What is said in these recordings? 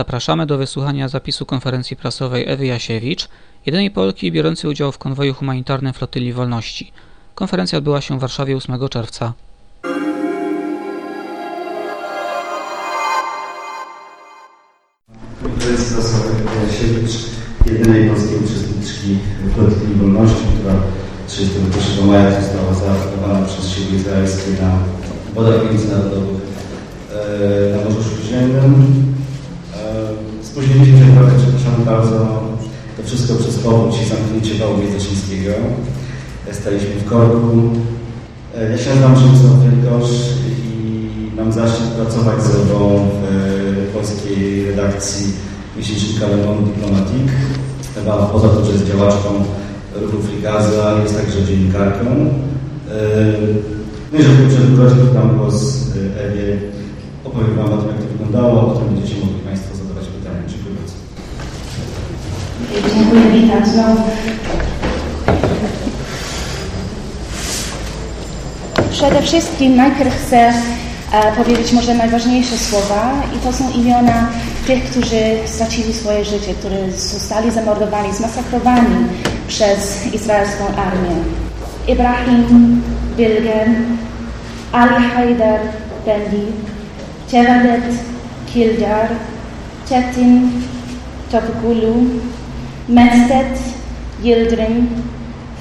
Zapraszamy do wysłuchania zapisu konferencji prasowej Ewy Jasiewicz, jedynej Polki biorącej udział w konwoju humanitarnym Flotyli Wolności. Konferencja odbyła się w Warszawie 8 czerwca. Konferencji prasowej Ewy Jasiewicz, jedynej polskiej uczestniczki Flotyli Wolności, która 31 maja została zaatakowana przez siły izraelskie na wodach międzynarodowych e, na Morzu Śródziemnym. E, spóźniliśmy się trochę, przepraszam bardzo. To wszystko przez powódź i zamknięcie wału Międzyczyńskiego. E, staliśmy w korku. Ja się nazywam Przemysław Wielkosz i mam zaszczyt pracować z Ewą w polskiej redakcji miesięcznika Le Monde Diplomatique. Ewa poza tym, że jest działaczką ruchu Frigaza, jest także dziennikarką. No i żeby przedłużać, oddam głos Ewie. Opowiem Wam o tym, jak to wyglądało, a potem będziecie Dziękuję, witam znowu. Przede wszystkim najpierw chcę e, powiedzieć może najważniejsze słowa i to są imiona tych, którzy stracili swoje życie, którzy zostali zamordowani, zmasakrowani przez izraelską armię. Ibrahim Bilgen, Ali Haidar Bendi, Cevadet Kildar, Çetin Topukulu, Mestet Yildirim,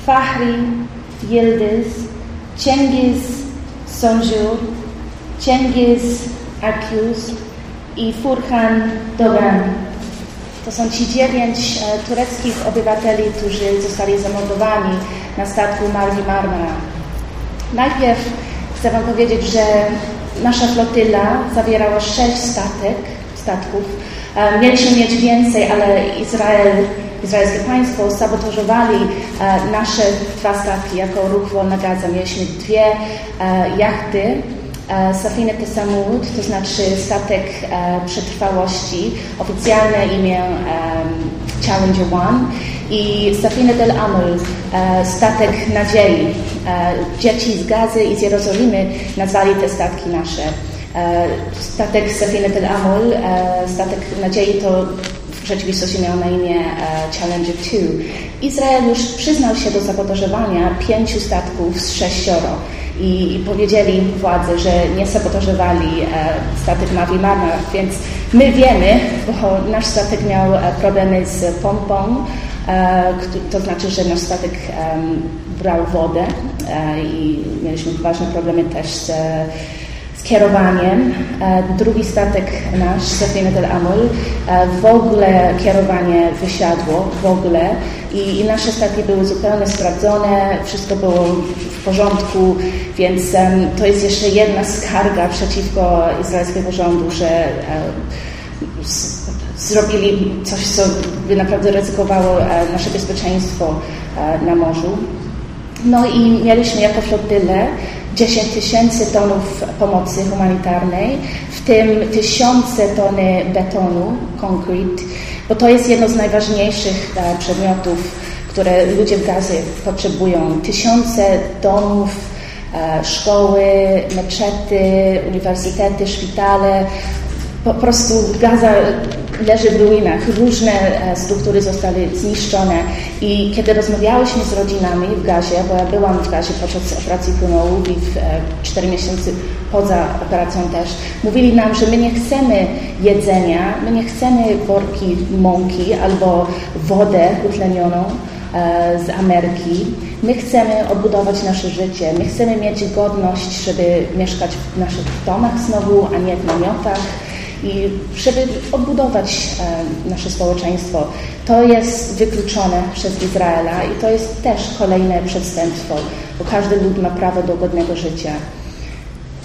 Fahri Yildiz, Cengiz Sonjur, Cengiz Akyuz i Furkan Dogan. To są ci dziewięć e, tureckich obywateli, którzy zostali zamordowani na statku Margi Marmara. Najpierw chcę Wam powiedzieć, że nasza flotyla zawierała sześć statek, statków. E, mieliśmy mieć więcej, ale Izrael, izraelskie państwo sabotażowali e, nasze dwa statki jako ruch Wolna Gaza. Mieliśmy dwie e, jachty, Safina Tesamud, to znaczy statek przetrwałości, oficjalne imię Challenger One i Safina del Amul, statek nadziei. Dzieci z Gazy i z Jerozolimy nazwali te statki nasze. Statek Safina del Amul, statek nadziei to rzeczywistości miał na imię Challenger 2. Izrael już przyznał się do sabotażowania pięciu statków z sześcioro i powiedzieli władze, że nie sabotażowali statek Mavi Marmara, więc my wiemy, bo nasz statek miał problemy z pompą, to znaczy, że nasz statek brał wodę i mieliśmy ważne problemy też z kierowaniem. Drugi statek nasz, Safina del Amul, w ogóle kierowanie wysiadło, w ogóle i, i nasze statki były zupełnie sprawdzone, wszystko było w porządku, więc to jest jeszcze jedna skarga przeciwko izraelskiego rządu, że um, zrobili coś, co by naprawdę ryzykowało nasze bezpieczeństwo na morzu. No i mieliśmy jako flotylę 10 tysięcy tonów pomocy humanitarnej, w tym tysiące tony betonu, concrete, bo to jest jedno z najważniejszych przedmiotów, które ludzie w Gazie potrzebują. Tysiące domów, szkoły, meczety, uniwersytety, szpitale. Po prostu Gaza leży w ruinach, różne struktury zostały zniszczone. I kiedy rozmawiałyśmy z rodzinami w Gazie, bo ja byłam w Gazie podczas operacji płynołów i w 4 miesiące poza operacją też, mówili nam, że my nie chcemy jedzenia, my nie chcemy worki mąki albo wodę utlenioną z Ameryki. My chcemy odbudować nasze życie, my chcemy mieć godność, żeby mieszkać w naszych domach znowu, a nie w namiotach i żeby odbudować e, nasze społeczeństwo. To jest wykluczone przez Izraela i to jest też kolejne przestępstwo, bo każdy lud ma prawo do godnego życia.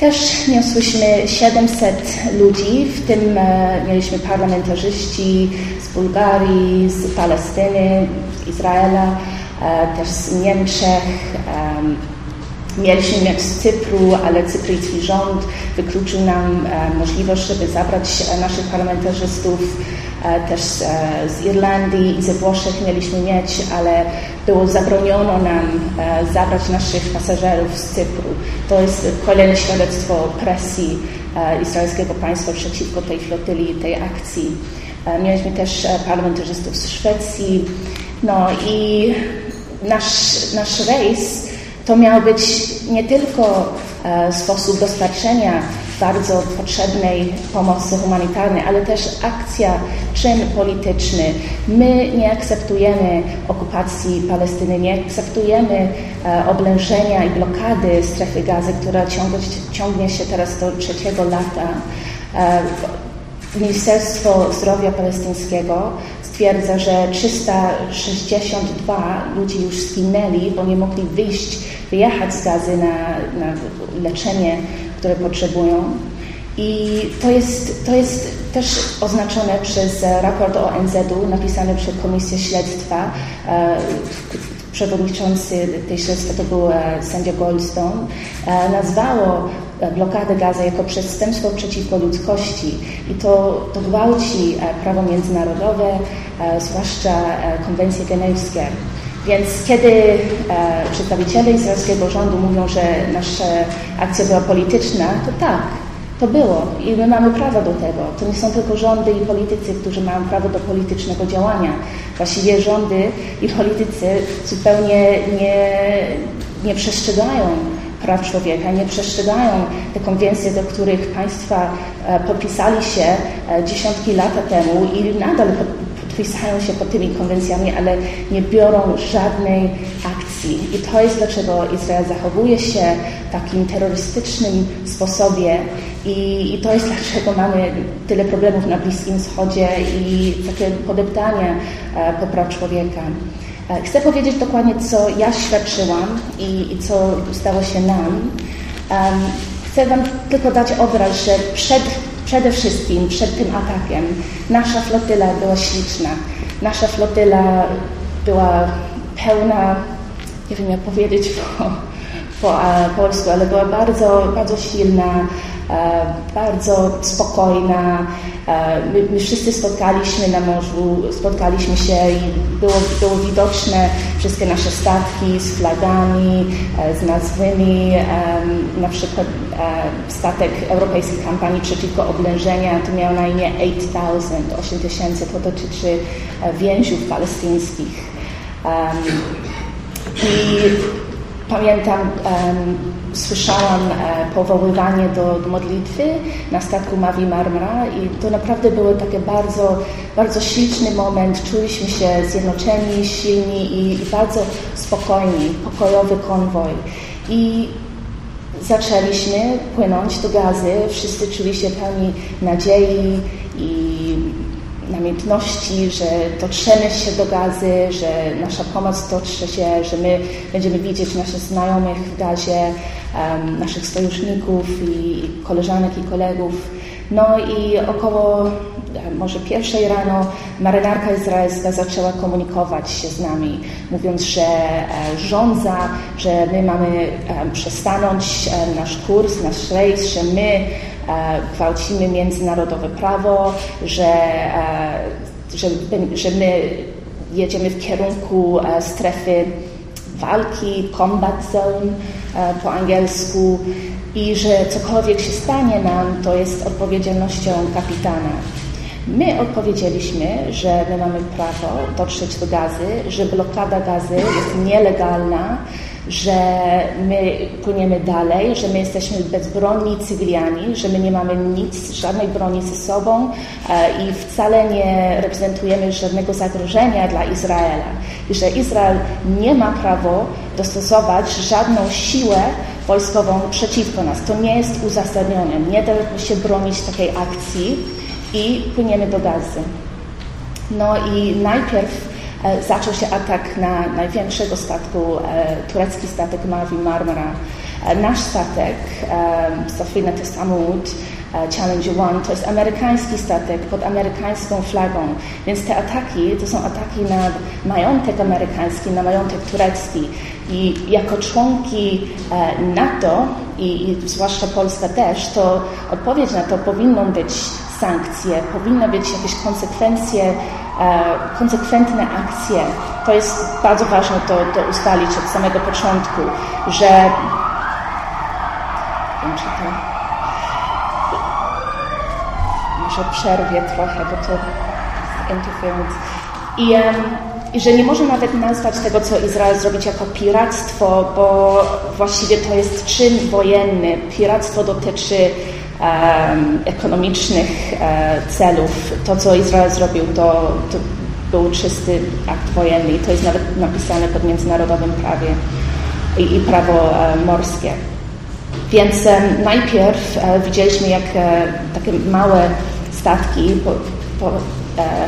Też niosłyśmy 700 ludzi, w tym e, mieliśmy parlamentarzyści z Bułgarii, z Palestyny, z Izraela, e, też z Niemczech, Mieliśmy mieć z Cypru, ale cypryjski rząd wykluczył nam e, możliwość, żeby zabrać e, naszych parlamentarzystów. też z Irlandii i ze Włoszech mieliśmy mieć, ale było zabroniono nam zabrać naszych pasażerów z Cypru. To jest kolejne świadectwo presji izraelskiego państwa przeciwko tej flotyli, tej akcji. Mieliśmy też parlamentarzystów z Szwecji. No i nasz, nasz rejs to miał być nie tylko e, sposób dostarczenia bardzo potrzebnej pomocy humanitarnej, ale też akcja, czyn polityczny. My nie akceptujemy okupacji Palestyny, nie akceptujemy e, oblężenia i blokady strefy gazy, która ciągnie, ciągnie się teraz do trzeciego lata. Ministerstwo Zdrowia Palestyńskiego stwierdza, że 362 ludzi już zginęli, bo nie mogli wyjść, wyjechać z gazy na, na leczenie, które potrzebują. I to jest, to jest też oznaczone przez raport ONZ-u napisany przez Komisję Śledztwa. E, przewodniczący tej śledztwa to był e, sędzia Goldstone. E, nazwało blokadę gazy jako przestępstwo przeciwko ludzkości i to, to gwałci prawo międzynarodowe, zwłaszcza konwencje genewskie. Więc kiedy e, przedstawiciele izraelskiego rządu mówią, że nasza akcja była polityczna, to tak, to było i my mamy prawo do tego. To nie są tylko rządy i politycy, którzy mają prawo do politycznego działania. Właściwie rządy i politycy zupełnie nie, nie przestrzegają praw człowieka, nie przestrzegają te konwencje, do których państwa e, podpisali się e, dziesiątki lat temu i nadal podpisają się pod tymi konwencjami, ale nie biorą żadnej akcji. I to jest dlaczego Izrael zachowuje się w takim terrorystycznym sposobie i, i to jest dlaczego mamy tyle problemów na Bliskim Wschodzie i takie podeptanie e, praw człowieka. E, chcę powiedzieć dokładnie, co ja świadczyłam i, i co stało się nam. Chcę Wam tylko dać obraz, że przed Przede wszystkim przed tym atakiem nasza flotyla była śliczna. Nasza flotyla była pełna, nie wiem jak powiedzieć po, po polsku, ale była bardzo, bardzo silna, E, bardzo spokojna. E, my, my, wszyscy spotkaliśmy na morzu, spotkaliśmy się i było, było widoczne wszystkie nasze statki z flagami, e, z nazwymi, na przykład statek Europejskiej Kampanii Przeciwko Oblężenia, to miał na imię 8000, 8000, to dotyczy więźniów palestyńskich. I Pamiętam, um, słyszałam e, powoływanie do, do, modlitwy na statku Mavi Marmara i to naprawdę był taki bardzo, bardzo śliczny moment. Czuliśmy się zjednoczeni, silni i, i bardzo spokojni, pokojowy konwoj. I zaczęliśmy płynąć do gazy. Wszyscy czuli się pełni nadziei i namiętności, że dotrzemy się do gazy, że nasza pomoc dotrze się, że my będziemy widzieć naszych znajomych w gazie, um, naszych sojuszników i koleżanek i kolegów. No i około może pierwszej rano marynarka izraelska zaczęła komunikować się z nami, mówiąc, że e, rządza, że my mamy e, przestanąć e, nasz kurs, nasz rejs, że my E, gwałcimy międzynarodowe prawo, że, e, że, że my jedziemy w kierunku e, strefy walki, combat zone po angielsku i że cokolwiek się stanie nam, to jest odpowiedzialnością kapitana. My odpowiedzieliśmy, że my mamy prawo dotrzeć do gazy, że blokada gazy jest nielegalna, że my płyniemy dalej, że my jesteśmy bezbronni cywiliani, że my nie mamy nic, żadnej broni ze sobą e, i wcale nie reprezentujemy żadnego zagrożenia dla Izraela. I że Izrael nie ma prawa dostosować żadną siłę wojskową przeciwko nas. To nie jest uzasadnione. Nie da się bronić takiej akcji i płyniemy do gazy. No i najpierw zaczął się atak na największego statku, e, turecki statek Mavi Marmara. E, nasz statek, Safina Tesamud, Challenge One, to jest amerykański statek pod amerykańską flagą, więc te ataki to są ataki na majątek amerykański, na majątek turecki. I jako członki NATO i, i zwłaszcza Polska też, to odpowiedź na to powinną być sankcje, powinny być jakieś konsekwencje, e, konsekwentne akcje. To jest bardzo ważne to, to ustalić od samego początku, że czy to może przerwie trochę, bo to interference. I, I że nie można nawet nazwać tego, co Izrael zrobić jako piractwo, bo właściwie to jest czyn wojenny. Piractwo dotyczy ekonomicznych e, celów. To, co Izrael zrobił, to, to był czysty akt wojenny i to jest nawet napisane pod międzynarodowym prawie i, i prawo e, morskie. Więc najpierw e, widzieliśmy, jak takie małe statki po, po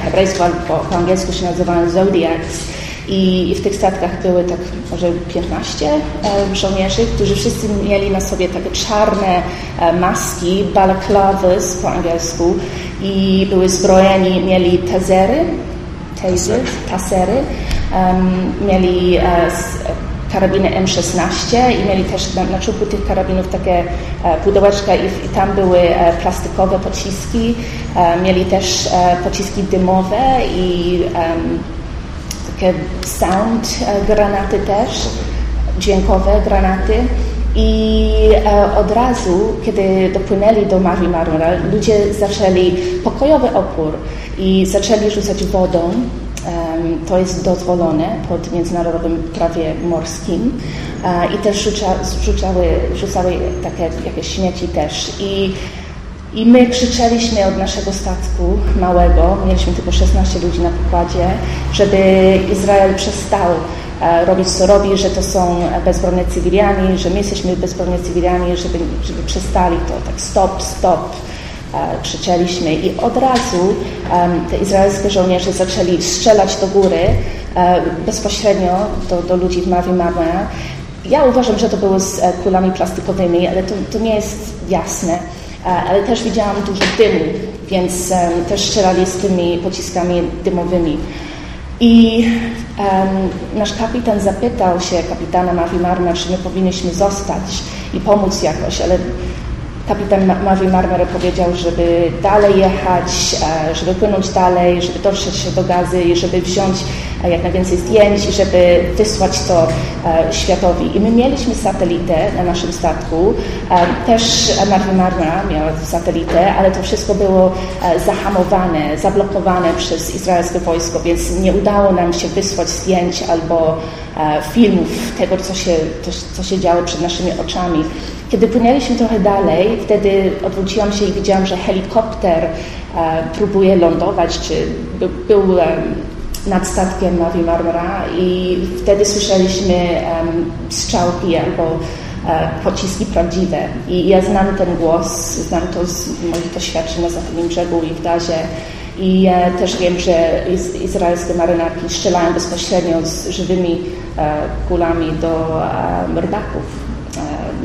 hebrajsku albo po, angielsku się nazywają Zodiacs i, w tych statkach były tak może 15 e, żołnierzy, którzy wszyscy mieli na sobie takie czarne e, maski, balaclavas po angielsku i były zbrojeni, mieli tazery, tasery, tasery um, mieli karabiny M16 i mieli też na, na czubku tych karabinów takie e, pudełeczka i, i, tam były e, plastikowe pociski. E, mieli też e, pociski dymowe i sound e, granaty też, dźwiękowe granaty. I e, od razu, kiedy dopłynęli do Marii Marmara, ludzie zaczęli pokojowy opór i zaczęli rzucać wodą to jest dozwolone pod międzynarodowym prawie morskim i też rzuca, rzucały, rzucały takie jakieś śmieci też. I, I my krzyczeliśmy od naszego statku małego, mieliśmy tylko 16 ludzi na pokładzie, żeby Izrael przestał e, robić co robi, że to są bezbronne cywiliani, że my jesteśmy bezbronni cywiliani, żeby, żeby przestali to, tak stop, stop E, krzyczeliśmy i od razu te izraelskie żołnierze zaczęli strzelać do góry e, bezpośrednio do, do ludzi w Mavi Marmara. Ja uważam, że to było z kulami plastikowymi, ale to, to nie jest jasne. Ale też widziałam dużo dymu, więc też strzelali z tymi pociskami dymowymi. I um, nasz kapitan zapytał się kapitana Mavi Marmara, czy my powinniśmy zostać i pomóc jakoś, ale kapitan Mavi Marmara powiedział, żeby dalej jechać, e, żeby płynąć dalej, żeby dotrzeć się do gazy i żeby wziąć e, jak najwięcej zdjęć i żeby wysłać to e, światowi. I my mieliśmy satelitę na naszym statku. Też Mavi Marmara miała satelitę, ale to wszystko było zahamowane, zablokowane przez izraelskie wojsko, więc nie udało nam się wysłać zdjęć albo filmów tego, co się, to, co się działo przed naszymi oczami. Kiedy płynęliśmy trochę dalej, wtedy odwróciłam się i widziałam, że helikopter e, próbuje lądować, czy był, był e, nad statkiem Mavi Marmara i wtedy słyszeliśmy e, strzałki albo e, pociski prawdziwe. I ja znam ten głos, znam to z moich doświadczeń na zachodnim brzegu i w Gazie. I e, też wiem, że iz, izraelskie marynarki strzelają bezpośrednio z żywymi e, kulami do rodaków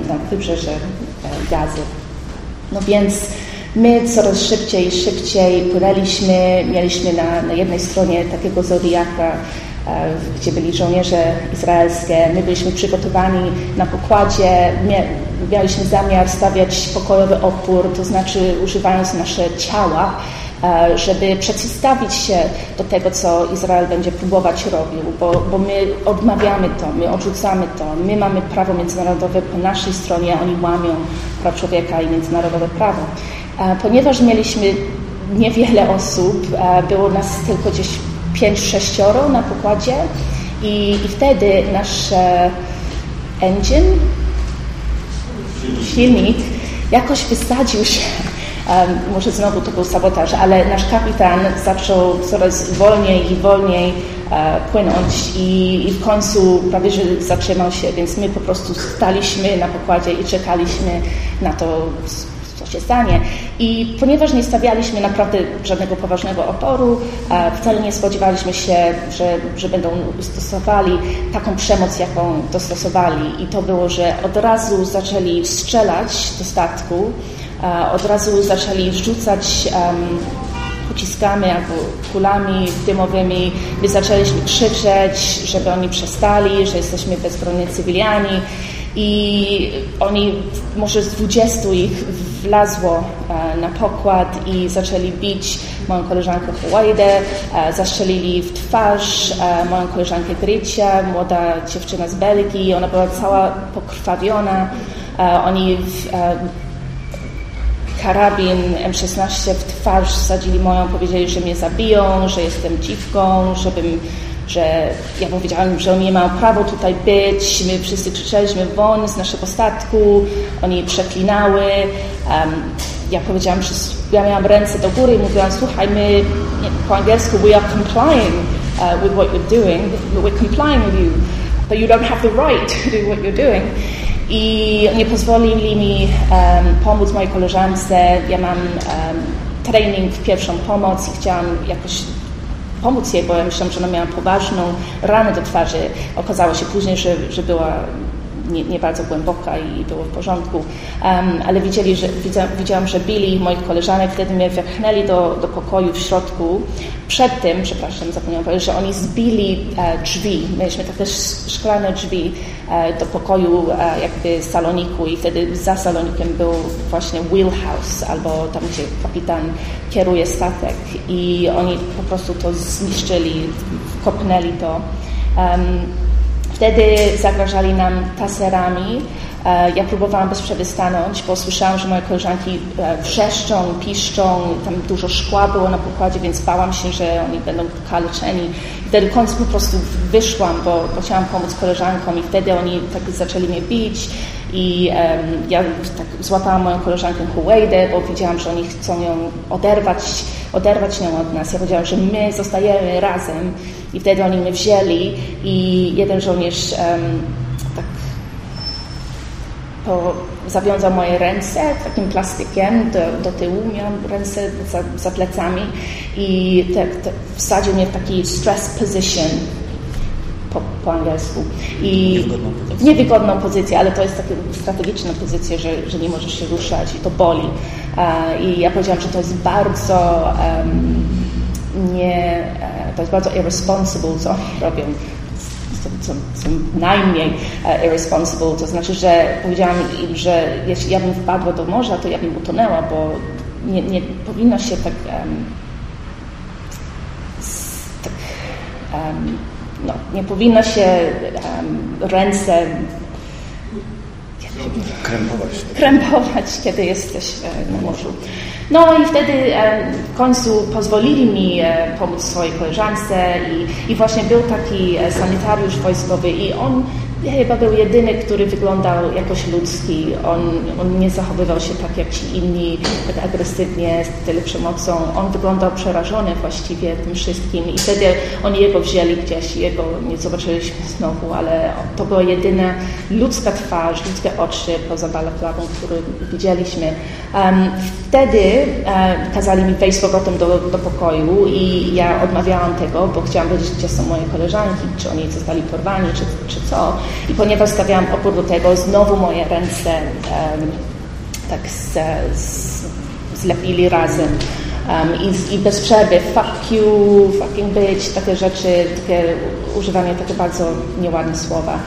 na wybrzeże e, Gazy. No więc my coraz szybciej szybciej płynęliśmy, mieliśmy na, na jednej stronie takiego zodiaka, e, gdzie byli żołnierze izraelskie. My byliśmy przygotowani na pokładzie, mieliśmy zamiar stawiać pokojowy opór, to znaczy używając nasze ciała, E, żeby przeciwstawić się do tego, co Izrael będzie próbować robił, bo, bo my odmawiamy to, my odrzucamy to, my mamy prawo międzynarodowe po naszej stronie, a oni łamią praw człowieka i międzynarodowe prawo. E, ponieważ mieliśmy niewiele osób, e, było nas tylko gdzieś 5-6 na pokładzie i, i wtedy nasz engine, silnik, jakoś wysadził się może znowu to był sabotaż, ale nasz kapitan zaczął coraz wolniej i wolniej e, płynąć i, i w końcu prawie że zatrzymał się, więc my po prostu staliśmy na pokładzie i czekaliśmy na to, co się stanie. I ponieważ nie stawialiśmy naprawdę żadnego poważnego oporu, e, wcale nie spodziewaliśmy się, że, że będą stosowali taką przemoc, jaką dostosowali. I to było, że od razu zaczęli strzelać do statku, od razu zaczęli rzucać pociskami albo kulami dymowymi. My zaczęliśmy krzyczeć, żeby oni przestali, że jesteśmy bezbronni cywiliani. I oni, może z 20 ich wlazło na pokład i zaczęli bić moją koleżankę Huwaidę, zastrzelili w twarz moją koleżankę Grycia, młoda dziewczyna z Belgii, ona była cała pokrwawiona. Oni karabin M16 w twarz wsadzili moją, powiedzieli, że mnie zabiją, że jestem dziwką, żebym, że ja powiedziałam, że oni nie mają prawa tutaj być, my wszyscy krzyczeliśmy won z naszego statku, oni przeklinały. Um, ja powiedziałam, że ja miałam ręce do góry i mówiłam, słuchaj, my po angielsku we are complying uh, with what you're doing, we're complying with you, but you don't have the right to do what you're doing i nie pozwolili mi um, pomóc mojej koleżance. Ja mam um, trening w pierwszą pomoc i chciałam jakoś pomóc jej, bo ja myślałam, że ona miała poważną ranę do twarzy. Okazało się później, że, że była nie, nie, bardzo głęboka i było w porządku, um, ale widzieli, że, widziałam, że bili moich koleżanek, wtedy mnie wepchnęli do, do pokoju w środku. Przed tym, przepraszam, zapomniałam powiedzieć, że oni zbili e, drzwi, mieliśmy takie szklane drzwi e, do pokoju e, jakby saloniku i wtedy za salonikiem był właśnie wheelhouse, albo tam, gdzie kapitan kieruje statek i oni po prostu to zniszczyli, kopnęli to. Um, Wtedy zagrażali nam taserami. E, ja próbowałam bez przerwy stanąć, bo słyszałam, że moje koleżanki e, wrzeszczą, piszczą, tam dużo szkła było na pokładzie, więc bałam się, że oni będą kaleczeni. Wtedy końcu po prostu wyszłam, bo, bo chciałam pomóc koleżankom i wtedy oni tak zaczęli mnie bić i um, ja tak złapałam moją koleżankę Huweidę, bo widziałam, że oni chcą ją oderwać, oderwać ją od nas. Ja powiedziałam, że my zostajemy razem i wtedy oni mnie wzięli i jeden żołnierz um, po, zawiązał moje ręce takim plastykiem do, do tyłu, miałam ręce za, za plecami i te, te, wsadził mnie w taki stress position po, po angielsku. I niewygodną pozycję. niewygodną pozycję, ale to jest taka strategiczna pozycja, że, że nie możesz się ruszać i to boli. I ja powiedziałam, że to jest bardzo um, nie, e, to jest bardzo irresponsible, co oni robią. Co, co najmniej uh, irresponsible, to znaczy, że powiedziałam im, że jeśli ja bym wpadła do morza, to ja bym utonęła, bo nie, nie powinno się tak, um, tak um, no, nie powinno się um, ręce krępować. krępować, kiedy jesteś e, na morzu. No i wtedy e, w końcu pozwolili mi e, pomóc swojej koleżance i, i właśnie był taki sanitariusz wojskowy i on chyba był jedyny, który wyglądał jakoś ludzki. On, on nie zachowywał się tak jak ci inni, tak agresywnie, z tyle przemocą. On wyglądał przerażony właściwie tym wszystkim i wtedy oni jego wzięli gdzieś, jego nie zobaczyliśmy znowu, ale to była jedyna ludzka twarz, ludzkie oczy poza balaklawą, który widzieliśmy. Um, wtedy um, kazali mi wejść z powrotem do, do pokoju i ja odmawiałam tego, bo chciałam wiedzieć, gdzie są moje koleżanki, czy oni zostali porwani, czy, czy co. I ponieważ stawiałam opór do tego, znowu moje ręce um, tak z, z, zlepili razem. Um, i, i, bez przerwy fuck you, fucking bitch, takie rzeczy, takie używanie takie bardzo nieładne słowa.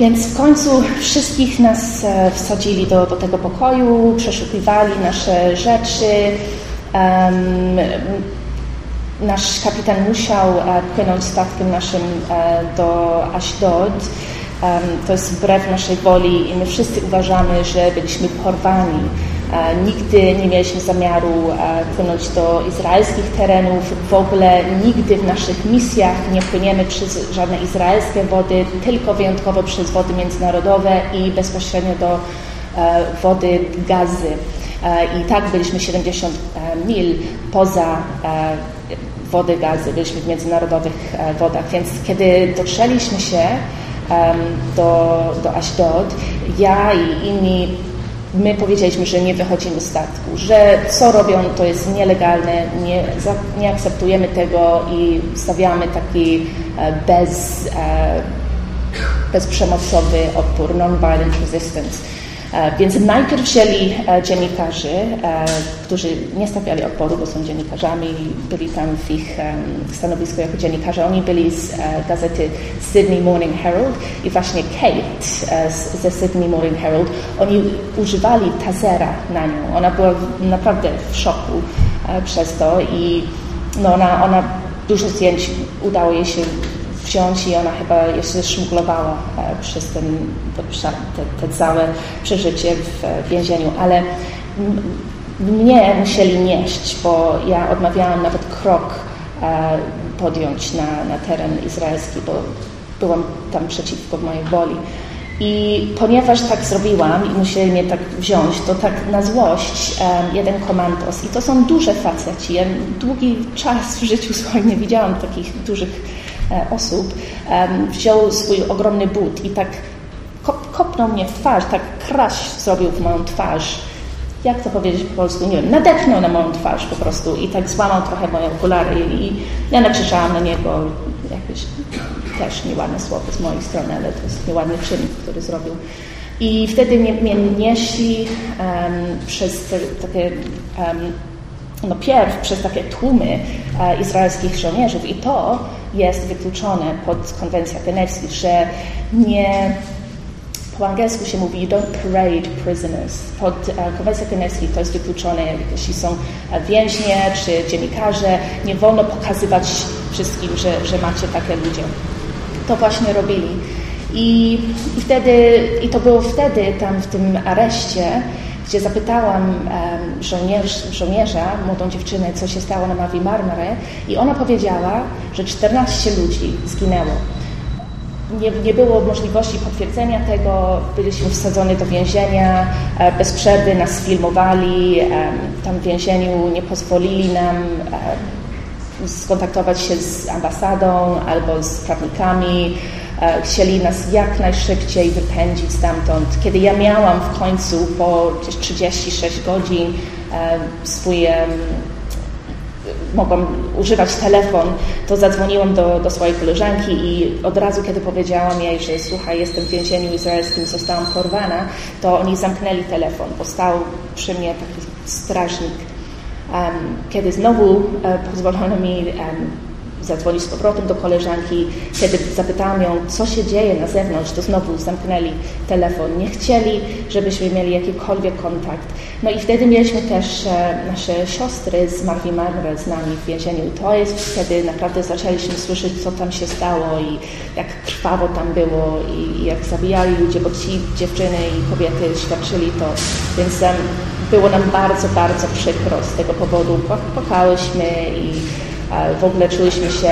Więc w końcu wszystkich nas e, wsadzili do, do tego pokoju, przeszukiwali nasze rzeczy. Um, nasz kapitan musiał e, płynąć statkiem naszym e, do Ashdod to jest wbrew naszej woli i my wszyscy uważamy, że byliśmy porwani. Nigdy nie mieliśmy zamiaru płynąć do izraelskich terenów. W ogóle nigdy w naszych misjach nie płyniemy przez żadne izraelskie wody, tylko wyjątkowo przez wody międzynarodowe i bezpośrednio do e, wody gazy. E, I tak byliśmy 70 e, mil poza wody gazy, byliśmy w międzynarodowych wodach. Więc kiedy dotrzeliśmy się do, do Ashdod, ja i inni my powiedzieliśmy, że nie wychodzimy z statku, że co robią to jest nielegalne, nie, nie akceptujemy tego i stawiamy taki e, bez, e, bezprzemocowy opór, non-violent resistance. E, więc najpierw wzięli e, dziennikarzy, e, którzy nie stawiali oporu, bo są dziennikarzami, byli tam w ich stanowisku jako dziennikarze. Oni byli z gazety Sydney Morning Herald i właśnie Kate ze Sydney Morning Herald, oni używali tasera na nią. Ona była naprawdę w szoku przez to i no ona, ona dużo zdjęć udało jej się wziąć i ona chyba jeszcze szmuglowała e, przez ten, te, te całe przeżycie w więzieniu, ale mnie musieli nieść, bo ja odmawiałam nawet krok e, podjąć na, na teren izraelski, bo byłam tam przeciwko mojej woli. I ponieważ tak zrobiłam i musieli mnie tak wziąć, to tak na złość jeden komandos, i to są duże faceci, ja długi czas w życiu swoim nie widziałam takich dużych E, osób, wziął swój ogromny but i tak kopnął mnie w twarz, tak kraść zrobił w moją twarz. Jak to powiedzieć po polsku? Nie wiem, nadepnął na moją twarz po prostu i tak złamał trochę moje okulary i ja nakrzyczałam na niego jakieś też nieładne słowo z mojej strony, ale to jest nieładny czyn, który zrobił. I wtedy mnie, mnie nieśli um, przez te, takie um, no pierw przez takie tłumy e, izraelskich żołnierzów i to jest wykluczone pod konwencją genewską, że nie po angielsku się mówi don't parade prisoners. Pod e, konwencją genewską to jest wykluczone, jeśli są e, więźnie czy dziennikarze, nie wolno pokazywać wszystkim, że, że macie takie ludzie. To właśnie robili. I, I wtedy, i to było wtedy tam w tym areszcie, gdzie zapytałam żołnierz, żołnierza, młodą dziewczynę, co się stało na Mavi Marmare i ona powiedziała, że 14 ludzi zginęło. Nie, nie, było możliwości potwierdzenia tego, byliśmy wsadzeni do więzienia, e, bez przerwy nas filmowali, tam w więzieniu nie pozwolili nam skontaktować się z ambasadą albo z prawnikami, chcieli nas jak najszybciej wypędzić stamtąd. Kiedy ja miałam w końcu po 36 godzin e, swój mogłam używać telefon, to zadzwoniłam do, do swojej koleżanki i od razu, kiedy powiedziałam jej, że słuchaj, jestem w więzieniu izraelskim, zostałam porwana, to oni zamknęli telefon, bo stał przy mnie taki strażnik. Um, kiedy znowu um, pozwolono mi um, zadzwonić z powrotem do koleżanki. Kiedy zapytałam ją, co się dzieje na zewnątrz, to znowu zamknęli telefon. Nie chcieli, żebyśmy mieli jakikolwiek kontakt. No i wtedy mieliśmy też e, nasze siostry z Marvi Marmre z nami w więzieniu. To jest wtedy naprawdę zaczęliśmy słyszeć, co tam się stało i jak krwawo tam było i, jak zabijali ludzie, bo ci dziewczyny i kobiety świadczyli to. Więc było nam bardzo, bardzo przykro z tego powodu. Płakałyśmy i w ogóle czuliśmy się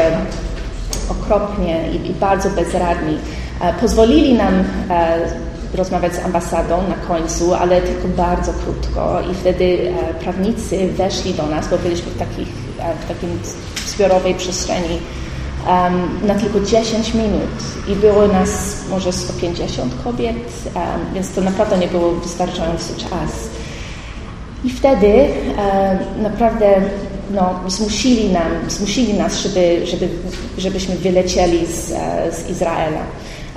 okropnie i, i bardzo bezradni. Pozwolili nam e, rozmawiać z ambasadą na końcu, ale tylko bardzo krótko i wtedy e, prawnicy weszli do nas, bo byliśmy w, takich, e, w takim zbiorowej przestrzeni um, na tylko 10 minut i było nas może 150 kobiet, um, więc to naprawdę nie był wystarczający czas. I wtedy e, naprawdę no, zmusili, nam, zmusili nas, żeby, żeby, żebyśmy wylecieli z, e, z Izraela.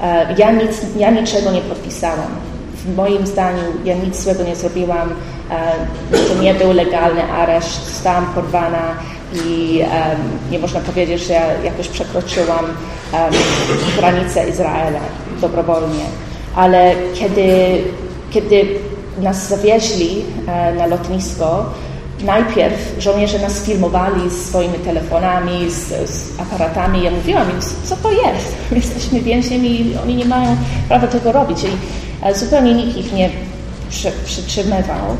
E, ja, nic, ja niczego nie podpisałam. W moim zdaniu ja nic złego nie zrobiłam. E, to nie był legalny areszt, zostałam porwana i nie można powiedzieć, że ja jakoś przekroczyłam granicę Izraela dobrowolnie. Ale kiedy, kiedy nas zawieźli na lotnisko, najpierw żołnierze nas filmowali swoimi telefonami, z, z aparatami. Ja mówiłam im, co to jest? My jesteśmy więźniami i oni nie mają prawa tego robić. I e, zupełnie nikt ich nie przy, przytrzymywał.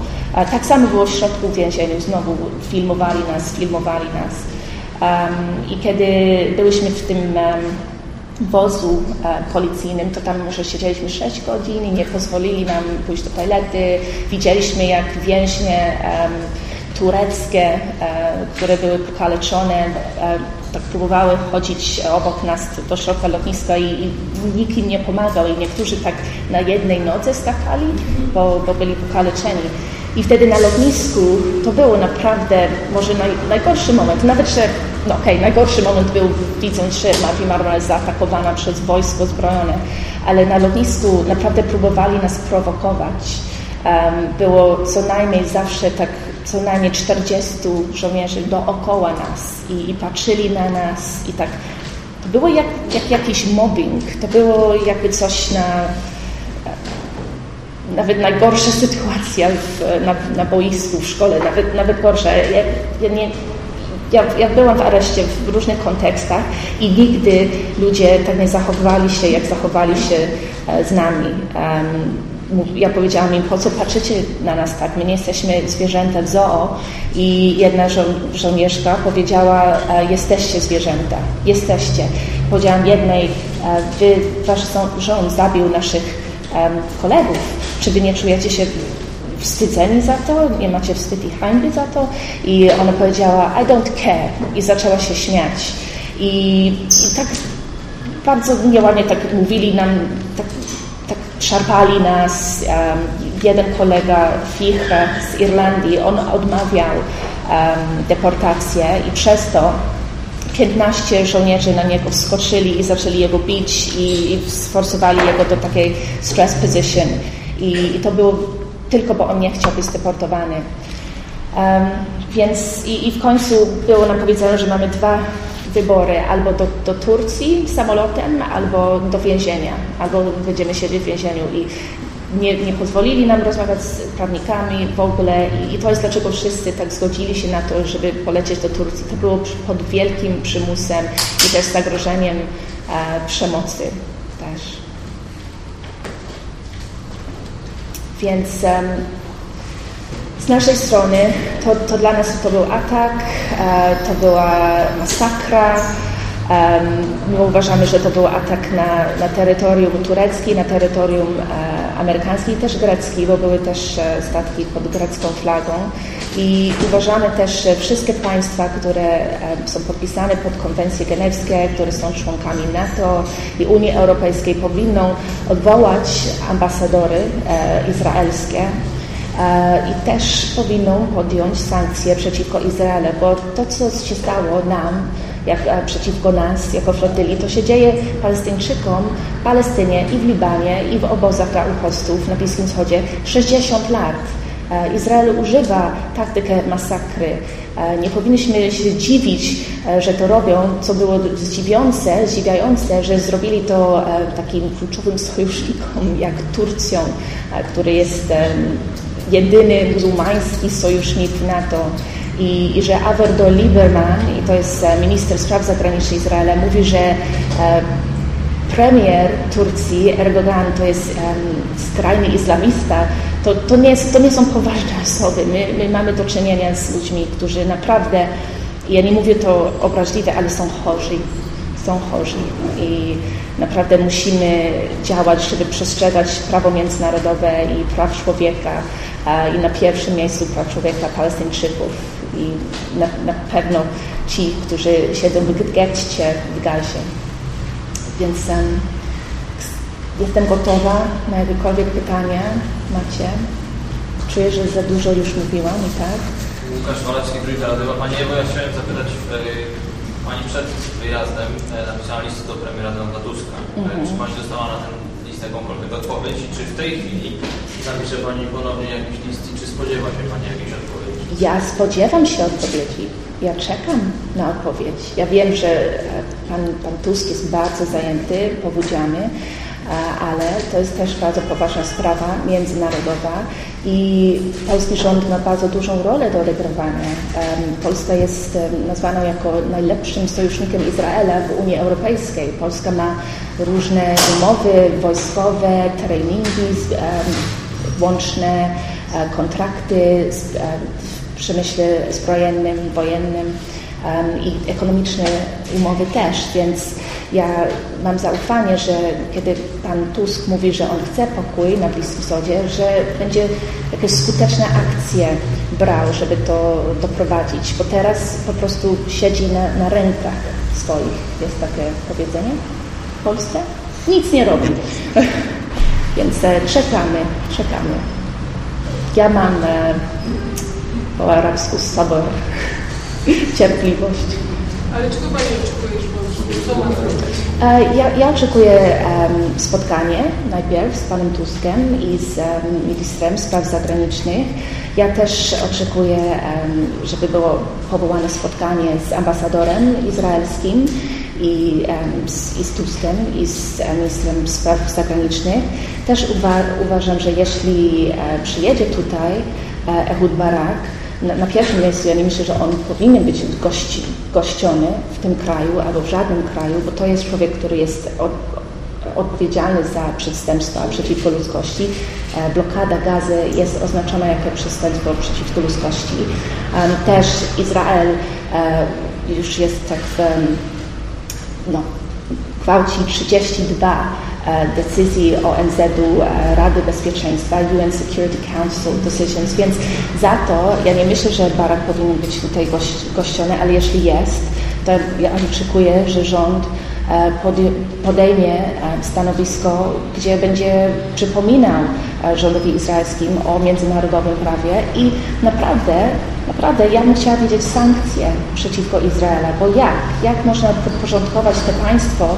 Tak samo było w środku więzienia. Znowu filmowali nas, filmowali nas. Um, I kiedy byliśmy w tym um, wozu e, policyjnym, to tam może siedzieliśmy 6 godzin i nie pozwolili nam pójść do toalety. Widzieliśmy, jak więźnie um, tureckie, e, które były pokaleczone, e, tak próbowały chodzić obok nas do środka lotniska i, i nikt im nie pomagał i niektórzy tak na jednej nodze skakali, bo, bo byli pokaleczeni. I wtedy na lotnisku to było naprawdę może naj, najgorszy moment. Nawet, że, no okej, okay, najgorszy moment był widząc, że Marvi Marmara jest zaatakowana przez wojsko zbrojone. ale na lotnisku naprawdę próbowali nas prowokować. Było co najmniej zawsze tak, co najmniej 40 żołnierzy dookoła nas i, i patrzyli na nas i tak. To było jak, jak jakiś mobbing, to było jakby coś na nawet najgorsza sytuacja w, na, na boisku, w szkole, nawet, nawet gorsza. Ja, ja, nie, ja, ja byłam w areszcie w różnych kontekstach i nigdy ludzie tak nie zachowali się, jak zachowali się e, z nami. Um, ja powiedziałam im, po co patrzycie na nas tak, my nie jesteśmy zwierzęta w zoo i jedna żo żołnierzka powiedziała, e, jesteście zwierzęta, jesteście. Powiedziałam jednej, e, wy, wasz rząd zabił naszych kolegów. Czy wy nie czujecie się wstydzeni za to? Nie macie wstyd i hańby za to? I ona powiedziała, I don't care. I zaczęła się śmiać. I, i tak bardzo nieładnie tak mówili nam, tak szarpali nas. Jeden kolega, Fich z Irlandii, on odmawiał deportację i przez to 15 żołnierzy na niego wskoczyli i zaczęli jego bić i, i sforsowali jego do takiej stress position. I, I, to było tylko, bo on nie chciał być deportowany. Um, więc i, i, w końcu było nam powiedziane, że mamy dwa wybory, albo do, do Turcji samolotem, albo do więzienia, albo będziemy siedzieć w więzieniu. I nie, nie pozwolili nam rozmawiać z prawnikami w ogóle i, i to jest dlaczego wszyscy tak zgodzili się na to, żeby polecieć do Turcji. To było pod wielkim przymusem i też zagrożeniem e, przemocy też. Więc z naszej strony to, to dla nas to był atak, e, to była masakra, My uważamy, że to był atak na, na terytorium tureckie, na terytorium e, amerykańskie i też greckie, bo były też e, statki pod grecką flagą. I uważamy też, że wszystkie państwa, które są podpisane pod konwencje genewskie, które są członkami NATO i Unii Europejskiej, powinną odwołać ambasadory izraelskie i też powinną podjąć sankcje przeciwko Izraelu, bo to, co się stało nam, jak e, przeciwko nas, jako flotyli. To się dzieje Palestyńczykom w Palestynie i w Libanie i w obozach dla uchodźców na Bliskim Wschodzie 60 lat. E, Izrael używa taktykę masakry. E, nie powinniśmy się dziwić, że to robią, co było zdziwiające, zdziwiające, że zrobili to takim kluczowym sojusznikom jak Turcją, który jest jedyny muzułmański sojusznik NATO i, i że Averdor Lieberman, i to jest e, minister spraw zagranicznych Izraela, mówi, że e, premier Turcji, Erdogan, to jest um, skrajny islamista, to, to, nie jest, to nie są poważne osoby. My, my mamy do czynienia z ludźmi, którzy naprawdę, ja nie mówię to obraźliwe, ale są chorzy. Są chorzy i naprawdę musimy działać, żeby przestrzegać prawo międzynarodowe i praw człowieka i na pierwszym miejscu praw człowieka Palestyńczyków i na, na pewno ci, którzy siedzą w getcie w Gazie. Więc um, jestem gotowa na jakiekolwiek pytania macie. Czuję, że za dużo już mówiłam i tak. Łukasz Walewski, Trójka Radywa. Pani Ewo, ja chciałem zapytać, Pani przed wyjazdem e, napisała list do premiera Donalda Tuska. Mm -hmm. Czy Pani dostała na ten list jakąkolwiek odpowiedź? Czy w tej chwili napisze Pani ponownie jakiś list i czy spodziewa się Pani jakiejś odpowiedzi? Ja spodziewam się odpowiedzi. Ja czekam na odpowiedź. Ja wiem, że e, pan, pan Tusk jest bardzo zajęty, powodziany, e, ale to jest też bardzo poważna sprawa międzynarodowa i polski rząd ma bardzo dużą rolę do odegrowania. Polska jest nazwana jako najlepszym sojusznikiem Izraela w Unii Europejskiej. Polska ma różne umowy wojskowe, treningi łączne, e, kontrakty przemyśle zbrojennym, wojennym i ekonomiczne umowy też, więc ja mam zaufanie, że kiedy pan Tusk mówi, że on chce pokój na Bliskim Wschodzie, że będzie jakieś skuteczne akcje brał, żeby to doprowadzić, bo teraz po prostu siedzi na, na rękach swoich. Jest takie powiedzenie w Polsce? Nic nie robi. Więc e, czekamy, czekamy. Ja mam e, po arabsku sabor, cierpliwość. Ale czego Pani oczekujesz, bo co ma zrobić? Ja, ja oczekuję um, spotkanie najpierw z panem Tuskiem i z um, ministrem spraw zagranicznych. Ja też oczekuję, um, żeby było powołane spotkanie z ambasadorem izraelskim i, z, i z Tuskiem i z ministrem spraw zagranicznych. Też uwa uważam, że jeśli e, przyjedzie tutaj e, Ehud Barak, na, na, pierwszym miejscu ja nie myślę, że on powinien być gości, gościony w tym kraju albo w żadnym kraju, bo to jest człowiek, który jest od, odpowiedzialny za przestępstwa przeciwko ludzkości. E, blokada gazy jest oznaczona jako przestępstwo przeciwko ludzkości. Też Izrael już jest tak w no, gwałci 32 e, decyzji ONZ-u, e, Rady Bezpieczeństwa, UN Security Council Decisions, więc za to ja nie myślę, że Barack powinien być tutaj goś, gościony, ale jeśli jest, to ja oczekuję, że rząd e, podejmie stanowisko, gdzie będzie przypominał rządowi izraelskim o międzynarodowym prawie i naprawdę Naprawdę, ja bym chciała widzieć sankcje przeciwko Izraela, bo jak? Jak można podporządkować to państwo, e,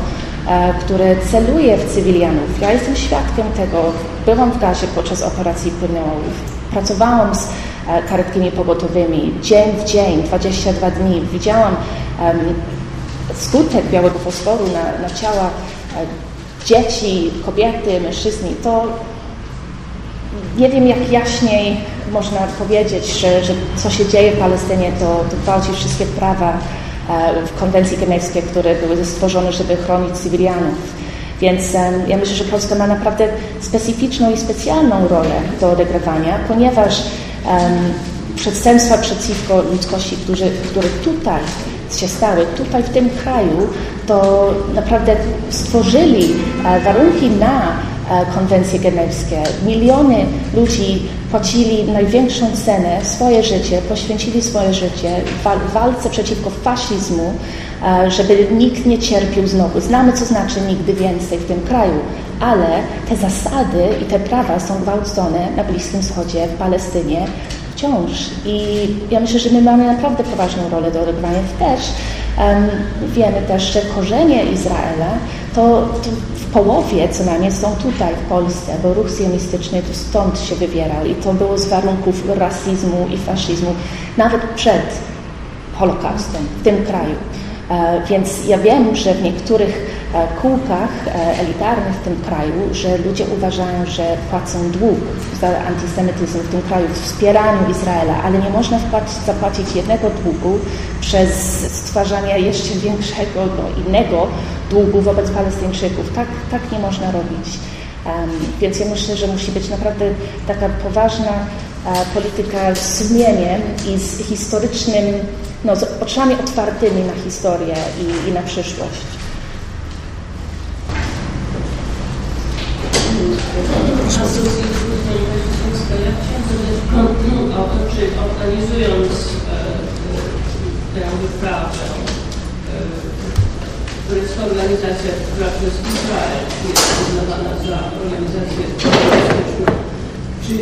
które celuje w cywilianów? Ja jestem świadkiem tego. Byłam w Gazie podczas operacji płyniołów. Pracowałam z e, karetkimi pogotowymi dzień w dzień, 22 dni. Widziałam um, skutek białego fosforu na, na ciała e, dzieci, kobiety, mężczyzn. To nie wiem, jak jaśniej można powiedzieć, że, że co się dzieje w Palestynie, to, to gwałci wszystkie prawa e, w konwencji genewskiej, które były stworzone, żeby chronić cywilianów. Więc ja myślę, że Polska ma naprawdę specyficzną i specjalną rolę do odegrawania, ponieważ um, przestępstwa przeciwko ludzkości, którzy, które tutaj się stały, tutaj w tym kraju, to naprawdę stworzyli e, warunki na E, konwencje genewskie. Miliony ludzi płacili największą cenę, swoje życie, poświęcili swoje życie w walce przeciwko faszyzmu, e, żeby nikt nie cierpiał znowu. Znamy, co znaczy nigdy więcej w tym kraju, ale te zasady i te prawa są gwałcone na Bliskim Wschodzie, w Palestynie wciąż. I ja myślę, że my mamy naprawdę poważną rolę do odegrania. Też um, wiemy też, że korzenie Izraela to, to połowie co najmniej są tutaj w Polsce, bo ruch sionistyczny to stąd się wywierał i to było z warunków rasizmu i faszyzmu nawet przed Holokaustem w tym kraju. E, więc ja wiem, że w niektórych e, kółkach e, elitarnych w tym kraju, że ludzie uważają, że płacą dług za antysemityzm w tym kraju, w wspieraniu Izraela, ale nie można zapłacić jednego długu przez stwarzanie jeszcze większego, no, innego długu wobec Palestyńczyków. Tak, tak nie można robić. Więc ja myślę, że musi być naprawdę taka poważna polityka z sumieniem i z historycznym no, z oczami otwartymi na historię i, i na przyszłość. o to, czy organizując tę wyprawę, to jest organizacja, która przez Izrael jest uznawana za organizację terrorystyczną, czy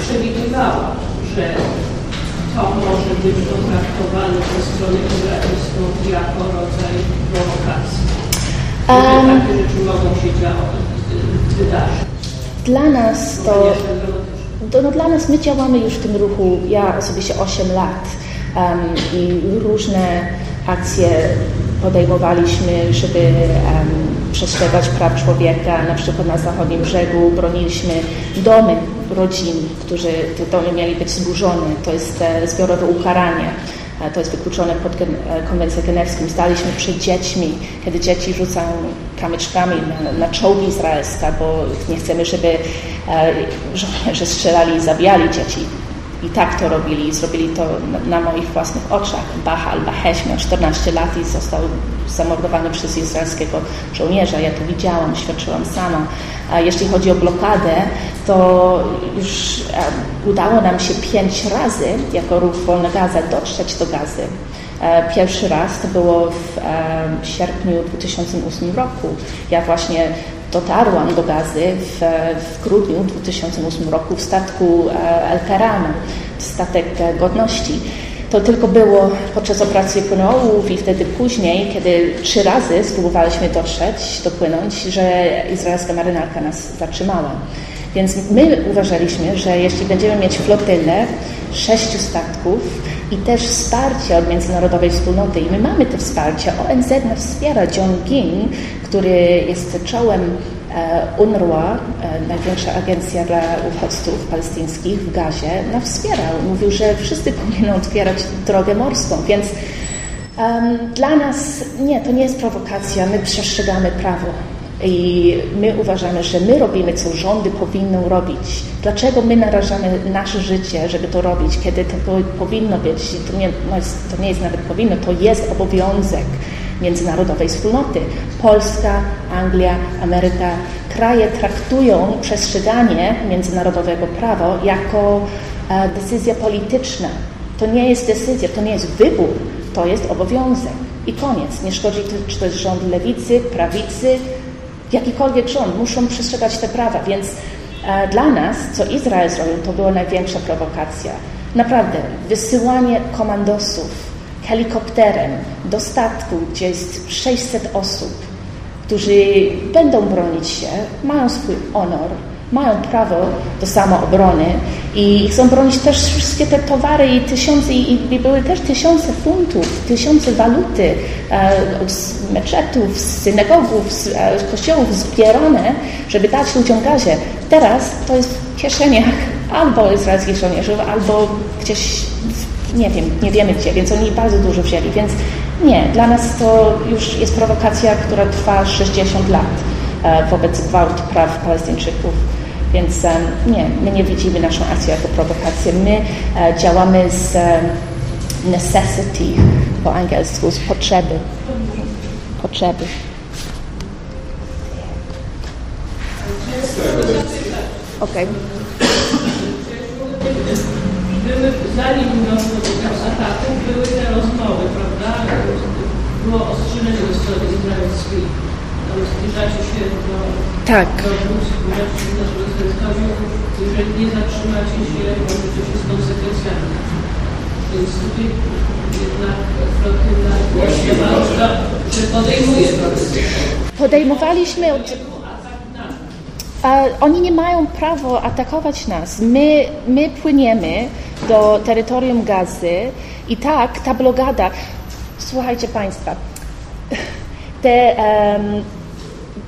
przewidywała, że to może być potraktowane przez stronę izraelską jako rodzaj prowokacji. Um, takie rzeczy mogą się działać, wydarzyć. Dla nas to, to no dla nas my działamy już w tym ruchu, ja osobiście 8 lat um, i różne akcje podejmowaliśmy, żeby um, przestrzegać praw człowieka. Na przykład na zachodnim brzegu broniliśmy domy rodzin, którzy te domy mieli być zburzone. To jest e, zbiorowe ukaranie. E, to jest wykluczone pod e, konwencją genewską. Staliśmy przed dziećmi, kiedy dzieci rzucają kamyczkami na, na czołgi izraelskie, bo nie chcemy, żeby żołnierze strzelali i zabijali dzieci. I tak to robili, zrobili to na, na moich własnych oczach. Baha al-Bahesh miał 14 lat i został zamordowany przez izraelskiego żołnierza. Ja to widziałam, świadczyłam sama. A jeśli chodzi o blokadę, to już udało nam się pięć razy jako ruch Wolna Gaza dotrzeć do Gazy. E, pierwszy raz to było w sierpniu 2008 roku. Ja właśnie dotarłam do Gazy w, w grudniu 2008 roku w statku e, El Karama, statek godności To tylko było podczas operacji płynołów i wtedy później, kiedy trzy razy spróbowaliśmy dotrzeć, dopłynąć, że izraelska marynarka nas zatrzymała. Więc my uważaliśmy, że jeśli będziemy mieć flotylę sześciu statków i też wsparcie od międzynarodowej wspólnoty, i my mamy to wsparcie, ONZ nas wspiera, John Ging, który jest czołem e, UNRWA, e, największa agencja dla uchodźców palestyńskich w Gazie, nas wspierał. Mówił, że wszyscy powinny otwierać drogę morską, więc um, dla nas nie, to nie jest prowokacja, my przestrzegamy prawo. I my uważamy, że my robimy, co rządy powinny robić. Dlaczego my narażamy nasze życie, żeby to robić, kiedy to powinno być, to nie, no to nie jest nawet powinno, to jest obowiązek międzynarodowej wspólnoty. Polska, Anglia, Ameryka, kraje traktują przestrzeganie międzynarodowego prawa jako e, decyzja polityczna. To nie jest decyzja, to nie jest wybór, to jest obowiązek. I koniec. Nie szkodzi, czy to jest rząd lewicy, prawicy, jakikolwiek rząd, muszą przestrzegać te prawa, więc e, dla nas, co Izrael zrobił, to była największa prowokacja. Naprawdę, wysyłanie komandosów helikopterem do statku, gdzie jest 600 osób, którzy będą bronić się, mają swój honor, mają prawo do samoobrony i chcą bronić też wszystkie te towary i tysiące, i, były też tysiące funtów, tysiące waluty e, z meczetów, z synagogów, z e, kościołów zbierane, żeby dać ludziom gazie. Teraz to jest w kieszeniach albo izraelskich żołnierzy, albo gdzieś, nie wiem, nie wiemy gdzie, więc oni bardzo dużo wzięli, więc nie, dla nas to już jest prowokacja, która trwa 60 lat e, wobec gwałt praw Palestyńczyków. Więc nie, my nie widzimy naszą akcję jako prowokację. My e, działamy z necessity po angielsku, z potrzeby. Potrzeby. Okej. Zanim doszło do tych ataków, były te rozmowy, prawda? Było ostrzeżenie ze strony izraelskiej zbliżacie się do, tak. do jeżeli nie zatrzymacie się, możecie się z konsekwencjami. Więc tutaj jednak flotyla że podejmuje Podejmowaliśmy od... A oni nie mają prawa atakować nas. My, my płyniemy do terytorium Gazy i tak ta blokada. Słuchajcie Państwa, te um,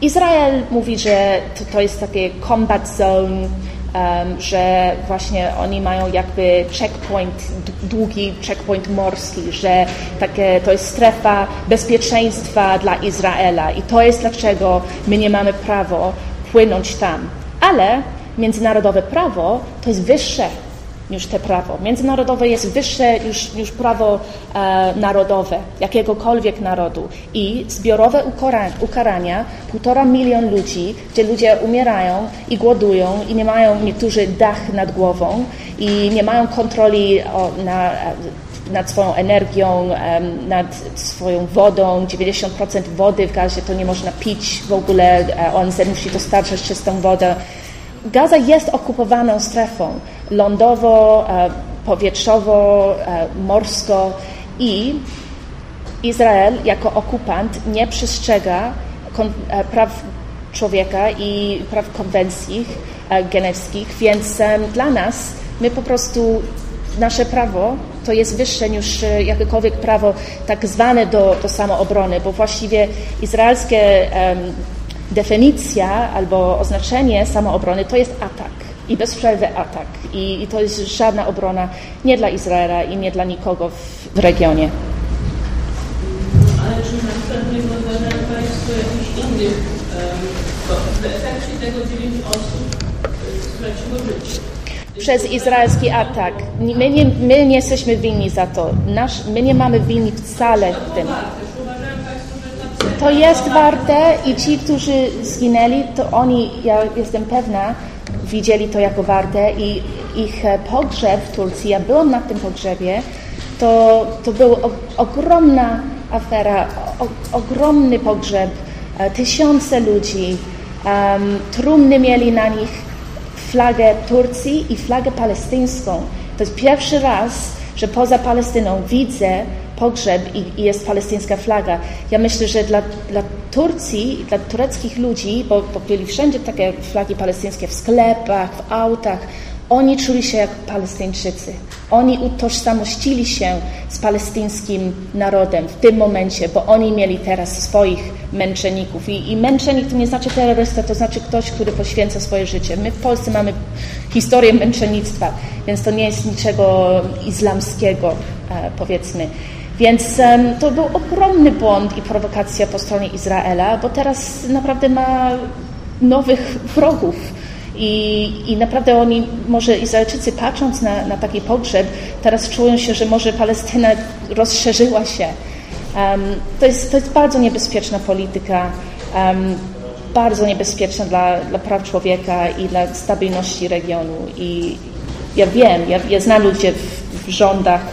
Izrael mówi, że to, to jest takie combat zone, um, że właśnie oni mają jakby checkpoint, długi checkpoint morski, że takie, to jest strefa bezpieczeństwa dla Izraela i to jest dlaczego my nie mamy prawa płynąć tam. Ale międzynarodowe prawo to jest wyższe niż te prawo. Międzynarodowe jest wyższe niż, niż prawo e, narodowe jakiegokolwiek narodu i zbiorowe ukarania półtora milion ludzi, gdzie ludzie umierają i głodują i nie mają niektórzy dach nad głową i nie mają kontroli o, na, nad swoją energią, nad swoją wodą. 90% wody w gazie to nie można pić w ogóle. E, ONZ musi dostarczać czystą wodę. Gaza jest okupowaną strefą lądowo, e, powietrzowo, e, morsko i Izrael jako okupant nie przestrzega e, praw człowieka i praw konwencji genewskich, więc dla nas my po prostu nasze prawo to jest wyższe niż jakiekolwiek prawo tak zwane do, do samoobrony, bo właściwie izraelskie um, definicja albo oznaczenie samoobrony to jest atak i bez przerwy atak. I, I, to jest żadna obrona nie dla Izraela i nie dla nikogo w, w regionie. Ale czy na przykład nie rozważają Państwo jakichś innych, um, w efekcie tego dziewięć osób straciło życie? Przez izraelski atak. My nie, my nie jesteśmy winni za to. Nasz, my nie mamy winy wcale w tym. To jest warte i ci, którzy zginęli, to oni, ja jestem pewna, widzieli to jako warte i ich e, pogrzeb w Turcji, ja byłam na tym pogrzebie, to, to była ogromna afera, o, ogromny pogrzeb, e, tysiące ludzi, um, trumny mieli na nich flagę Turcji i flagę palestyńską. To jest pierwszy raz, że poza Palestyną widzę pogrzeb i, i jest palestyńska flaga. Ja myślę, że dla, dla Turcji, dla tureckich ludzi, bo, bo byli wszędzie takie flagi palestyńskie w sklepach, w autach, oni czuli się jak Palestyńczycy. Oni utożsamościli się z palestyńskim narodem w tym momencie, bo oni mieli teraz swoich męczenników. I, i męczennik to nie znaczy terrorysta, to znaczy ktoś, który poświęca swoje życie. My w Polsce mamy historię męczennictwa, więc to nie jest niczego islamskiego, e, powiedzmy. Więc to był ogromny błąd i prowokacja po stronie Izraela, bo teraz naprawdę ma nowych wrogów i, I naprawdę oni, może Izraelczycy patrząc na, na taki pogrzeb, teraz czują się, że może Palestyna rozszerzyła się. Um, to, jest, to jest bardzo niebezpieczna polityka, um, bardzo niebezpieczna dla, dla praw człowieka i dla stabilności regionu. I ja wiem, ja, ja znam ludzi w, w rządach,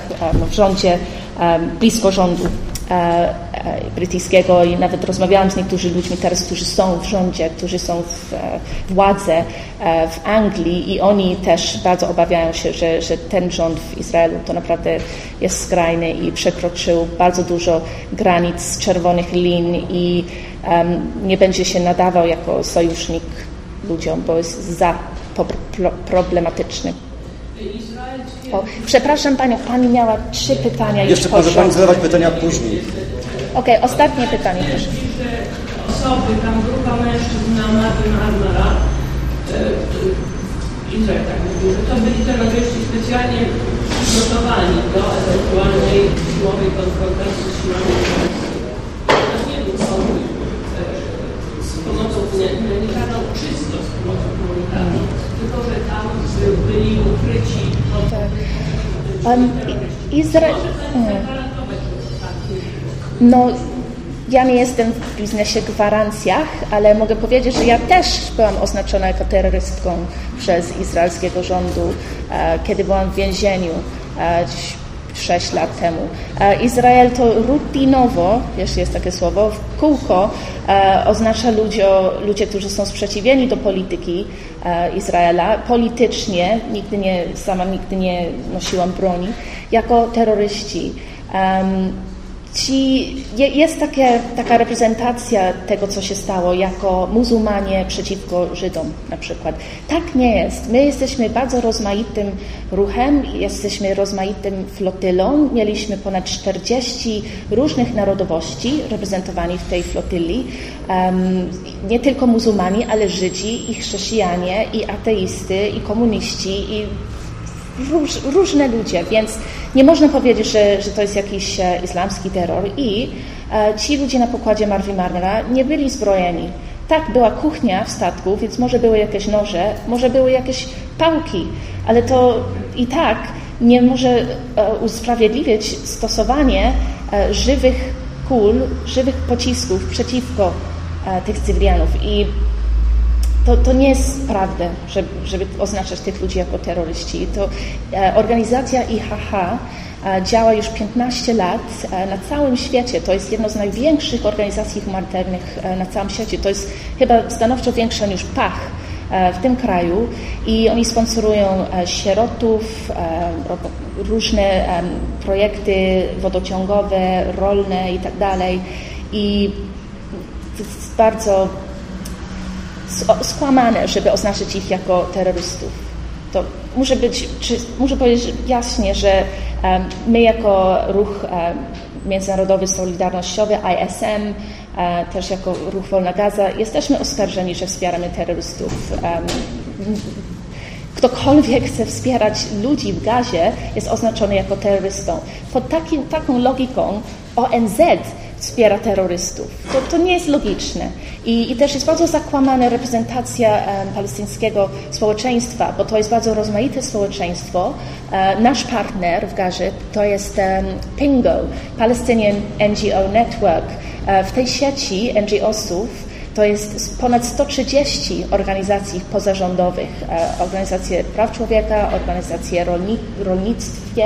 w rządzie, blisko rządu, E, e, brytyjskiego i nawet rozmawiałam z niektórymi ludźmi teraz, którzy są w rządzie, którzy są w e, władze w Anglii i oni też bardzo obawiają się, że, że ten rząd w Izraelu to naprawdę jest skrajny i przekroczył bardzo dużo granic czerwonych lin i um, nie będzie się nadawał jako sojusznik ludziom, bo jest za problematyczny. Przepraszam Panią, Pani miała trzy pytania. Jeszcze może Pani zadawać pytania później. Okej, okay, ostatnie pytanie proszę. Osoby, tam grupa mężczyzn na Marvin Marmara, e, Izrael tak mówił, że to byli terroryści specjalnie przygotowani do ewentualnej siłowej konfrontacji z siłami nie był konflikt z pomocą humanitarną, czysto z pomocą humanitarną, tylko że tam byli ukryci Izrael... No, ja nie jestem w biznesie gwarancjach, ale mogę powiedzieć, że ja też byłam oznaczona jako terrorystką przez izraelskiego rządu, e, kiedy byłam w więzieniu. E, 6 lat temu. E, Izrael to rutynowo, jeśli jest takie słowo, w kółko e, oznacza ludzie, ludzie, którzy są sprzeciwieni do polityki e, Izraela, politycznie, nigdy nie, sama nigdy nie nosiłam broni, jako terroryści. Ci, jest takie, taka reprezentacja tego, co się stało, jako muzułmanie przeciwko Żydom na przykład. Tak nie jest. My jesteśmy bardzo rozmaitym ruchem, jesteśmy rozmaitym flotylą. Mieliśmy ponad 40 różnych narodowości reprezentowani w tej flotyli. Um, nie tylko muzułmani, ale Żydzi i chrześcijanie, i ateisty, i komuniści, i róż, różne ludzie, więc nie można powiedzieć, że, że to jest jakiś e, islamski terror i e, ci ludzie na pokładzie Marwi Marmara nie byli zbrojeni. Tak, była kuchnia w statku, więc może były jakieś noże, może były jakieś pałki, ale to i tak nie może e, usprawiedliwić stosowanie żywych kul, żywych pocisków przeciwko tych cywilianów. I to, to nie jest prawda, żeby, żeby oznaczać tych ludzi jako terroryści. To e, organizacja IHH e, działa już 15 lat e, na całym świecie. To jest jedna z największych organizacji humanitarnych e, na całym świecie. To jest chyba stanowczo większa niż PACH e, w tym kraju i oni sponsorują e, sierotów, różne projekty wodociągowe, rolne i tak dalej. I to jest bardzo skłamane, żeby oznaczyć ich jako terrorystów. To muszę, być, czy, muszę powiedzieć jasnie, że my jako ruch międzynarodowy solidarnościowy, ISM, e, też jako ruch Wolna Gaza, jesteśmy oskarżeni, że wspieramy terrorystów. Ktokolwiek chce wspierać ludzi w gazie jest oznaczony jako terrorystą. Pod takim, taką logiką ONZ wspiera terrorystów. To, to nie jest logiczne. I, I, też jest bardzo zakłamana reprezentacja palestyńskiego społeczeństwa, bo to jest bardzo rozmaite społeczeństwo. E, nasz partner w Gazie to jest PINGO, Palestinian NGO Network. E, w tej sieci NGO-sów to jest ponad 130 organizacji pozarządowych, e, organizacje praw człowieka, organizacje rolni, rolnictwie,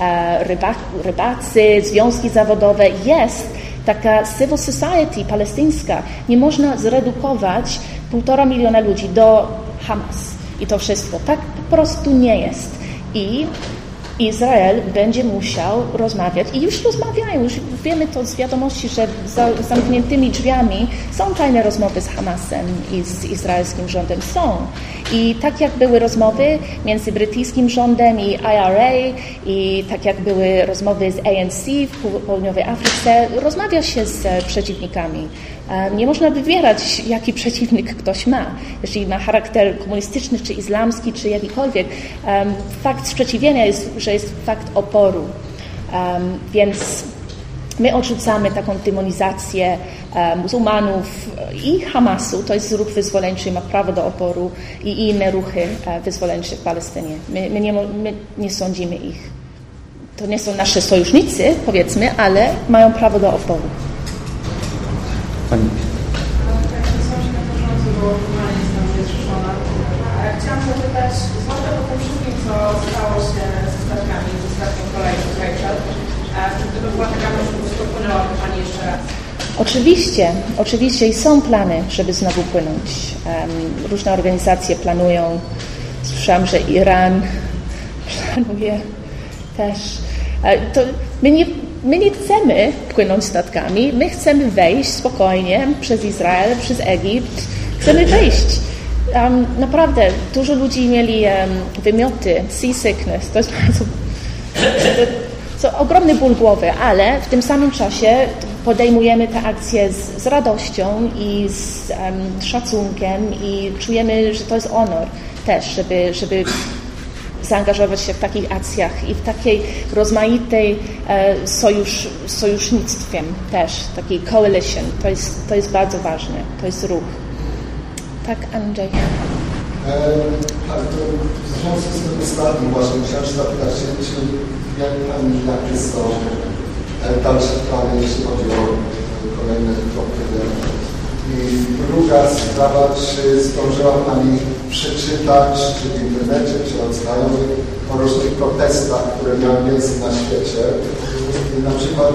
e, ryba, rybacy, związki zawodowe. Jest taka civil society palestyńska. Nie można zredukować półtora miliona ludzi do Hamas i to wszystko. Tak po prostu nie jest. I Izrael będzie musiał rozmawiać i już rozmawiają, już wiemy to z wiadomości, że za zamkniętymi drzwiami są tajne rozmowy z Hamasem i z izraelskim rządem. Są. I tak jak były rozmowy między brytyjskim rządem i IRA i tak jak były rozmowy z ANC w południowej Afryce, rozmawia się z przeciwnikami. Nie można wybierać, jaki przeciwnik ktoś ma. Jeśli ma charakter komunistyczny, czy islamski, czy jakikolwiek. Fakt sprzeciwienia jest, że jest fakt oporu. Więc my odrzucamy taką demonizację muzułmanów i Hamasu, to jest ruch wyzwoleńczy, ma prawo do oporu i inne ruchy e, wyzwoleńcze w Palestynie. My, my, nie, my nie sądzimy ich. To nie są nasze sojusznicy, powiedzmy, ale mają prawo do oporu. Pani. Chciałam zapytać, zwłaszcza po tym wszystkim, co stało się ze statkami, ze statkiem kolejnym Rachel, gdyby była taka możliwość, to płynęłaby Pani jeszcze raz? Oczywiście, oczywiście i są plany, żeby znowu płynąć. Um, różne organizacje planują. Słyszałam, że Iran planuje też. E, to my nie My nie chcemy płynąć statkami, my chcemy wejść spokojnie przez Izrael, przez Egipt. Chcemy wejść. Um, naprawdę, dużo ludzi mieli um, wymioty, seasickness, to jest bardzo to, ogromny ból głowy, ale w tym samym czasie podejmujemy te akcje z, z radością i z um, szacunkiem i czujemy, że to jest honor też, żeby, żeby zaangażować się w takich akcjach i w takiej rozmaitej e, sojusz, sojusznictwie też, takiej coalition. To jest, to jest bardzo ważne, to jest ruch. Tak, Andrzej. E, tak, w związku z tym ostatnim właśnie chciałem się zapytać, czy jak Pani, jakie są e, dalsze plany, jeśli chodzi o kolejne kroki i druga sprawa, czy zdążyła Pani przeczytać, czy w internecie, czy od znajomych o różnych protestach, które miały miejsce na świecie. I na przykład,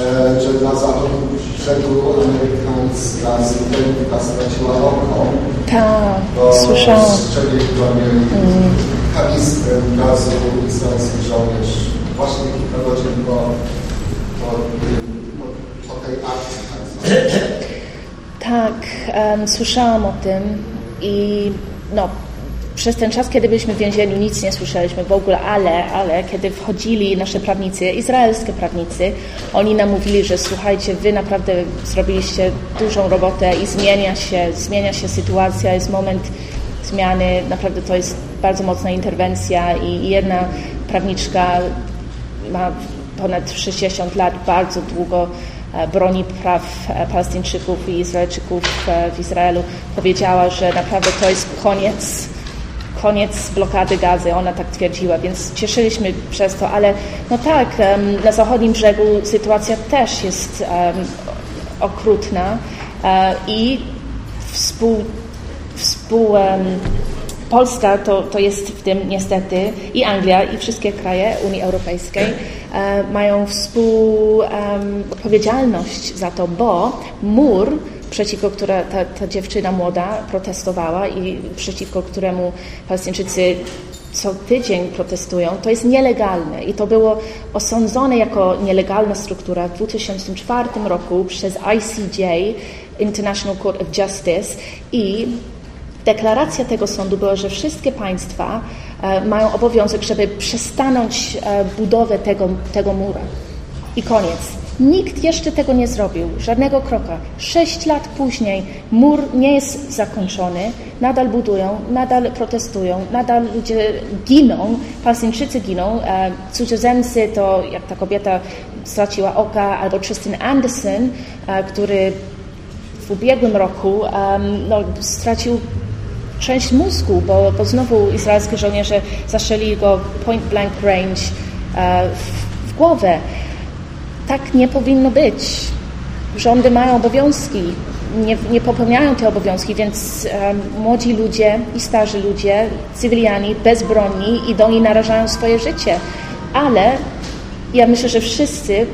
e, że na zachodnim brzegu amerykańska studentka straciła oko. Tak, słyszałam. Strzelił do niej mm. kanistrem gazu izraelski żołnierz właśnie kilka godzin po, po, po tej akcji. Tak tak, um, słyszałam o tym i no, przez ten czas, kiedy byliśmy w więzieniu, nic nie słyszeliśmy w ogóle, ale, ale kiedy wchodzili nasze prawnicy, izraelskie prawnicy, oni nam mówili, że słuchajcie, wy naprawdę zrobiliście dużą robotę i zmienia się, zmienia się sytuacja, jest moment zmiany, naprawdę to jest bardzo mocna interwencja i jedna prawniczka ma ponad 60 lat, bardzo długo broni praw e, Palestyńczyków i Izraelczyków e, w Izraelu powiedziała, że naprawdę to jest koniec, koniec blokady gazy. Ona tak twierdziła, więc cieszyliśmy przez to, ale no tak, na zachodnim brzegu sytuacja też jest okrutna i współ, współ Polska to, to jest w tym niestety i Anglia i wszystkie kraje Unii Europejskiej e, mają współodpowiedzialność za to, bo mur przeciwko która ta, ta dziewczyna młoda protestowała i przeciwko któremu Palestyńczycy co tydzień protestują, to jest nielegalne. I to było osądzone jako nielegalna struktura w 2004 roku przez ICJ, International Court of Justice. I Deklaracja tego sądu była, że wszystkie państwa e, mają obowiązek, żeby przestanąć e, budowę tego, tego muru. I koniec. Nikt jeszcze tego nie zrobił, żadnego kroka. Sześć lat później mur nie jest zakończony, nadal budują, nadal protestują, nadal ludzie giną, Palestyńczycy giną, e, cudzoziemcy to jak ta kobieta straciła oka, albo Tristan Anderson, który w ubiegłym roku no, stracił część mózgu, bo, bo znowu izraelskie żołnierze zastrzeli go point blank range e, w, w głowę. Tak nie powinno być. Rządy mają obowiązki, nie, nie popełniają te obowiązki, więc um, młodzi ludzie i starzy ludzie, cywiliani, bezbronni idą i narażają swoje życie. Ale ja myślę, że wszyscy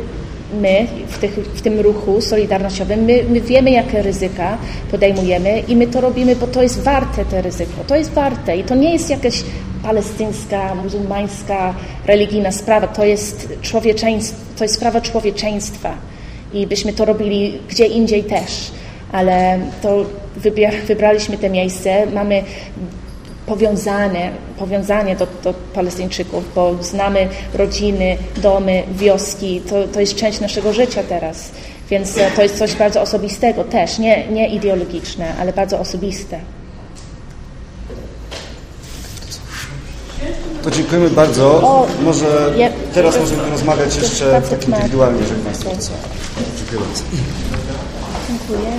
my w, tych, w, tym ruchu solidarnościowym, my, my, wiemy, jakie ryzyka podejmujemy i my to robimy, bo to jest warte te ryzyko. To jest warte i to nie jest jakaś palestyńska, muzułmańska, religijna sprawa. To jest, człowieczeństwo, to jest sprawa człowieczeństwa i byśmy to robili gdzie indziej też, ale to wybraliśmy te miejsce. Mamy powiązane, powiązanie do, do Palestyńczyków, bo znamy rodziny, domy, wioski, to, to jest część naszego życia teraz. Więc e, to jest coś bardzo osobistego też, nie, nie ideologiczne, ale bardzo osobiste. To dziękujemy bardzo. O, Może ja- teraz możemy rozmawiać jeszcze tak indywidualnie, jeżeli Państwo chcą. Dziękuję bardzo. Dziękuję.